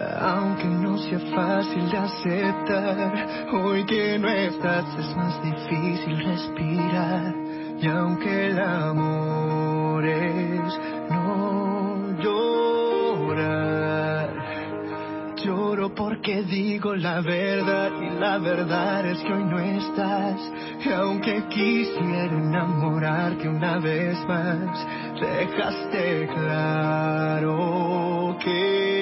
Aunque no sea fácil de aceptar, hoy que no estás es más difícil respirar. Y aunque el amor es no llorar, lloro porque digo la verdad y la verdad es que hoy no estás. Y aunque quisiera enamorarte una vez más, dejaste claro que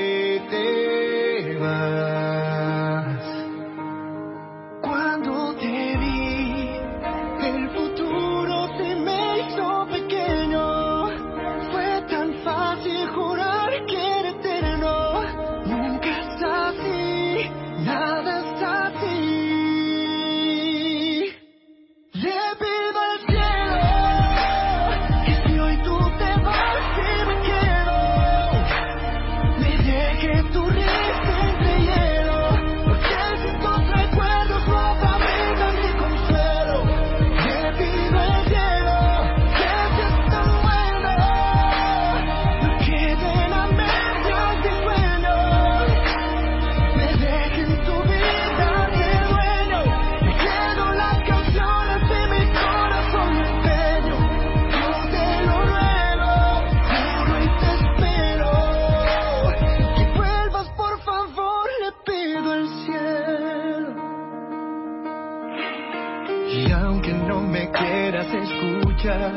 Y aunque no me quieras escuchar,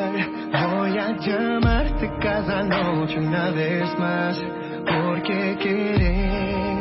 voy a llamarte cada noche una vez más, porque querer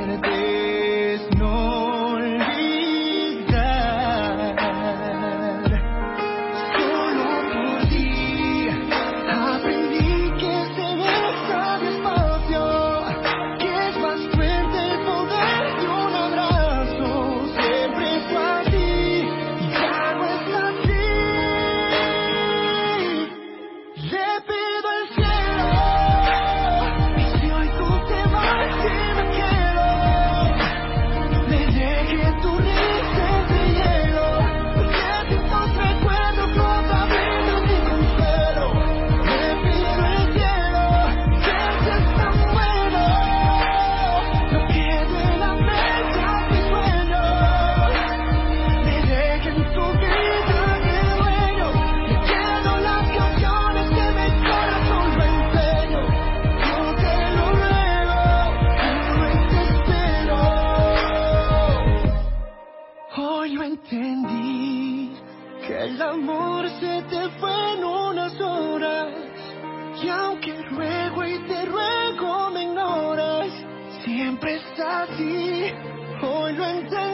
Hoy yo entendí que el amor se te fue en unas horas. Y aunque ruego y te ruego me ignoras, siempre está aquí. Hoy lo entendí.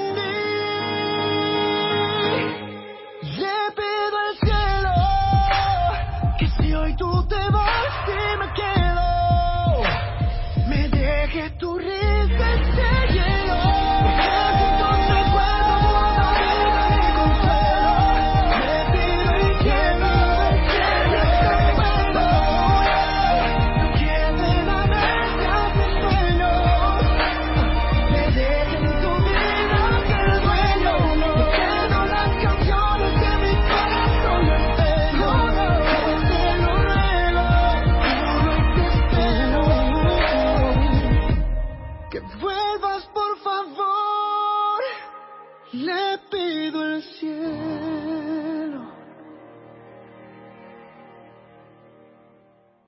le pido el cielo.